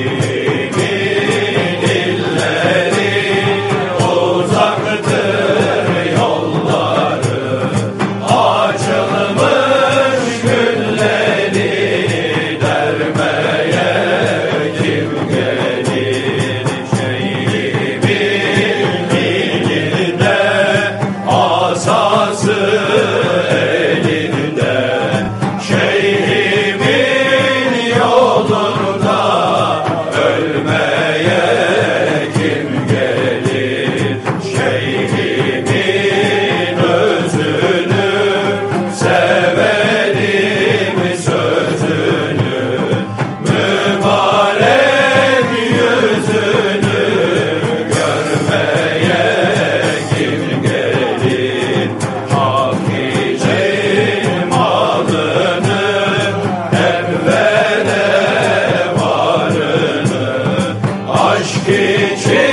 Hare aşkı çek.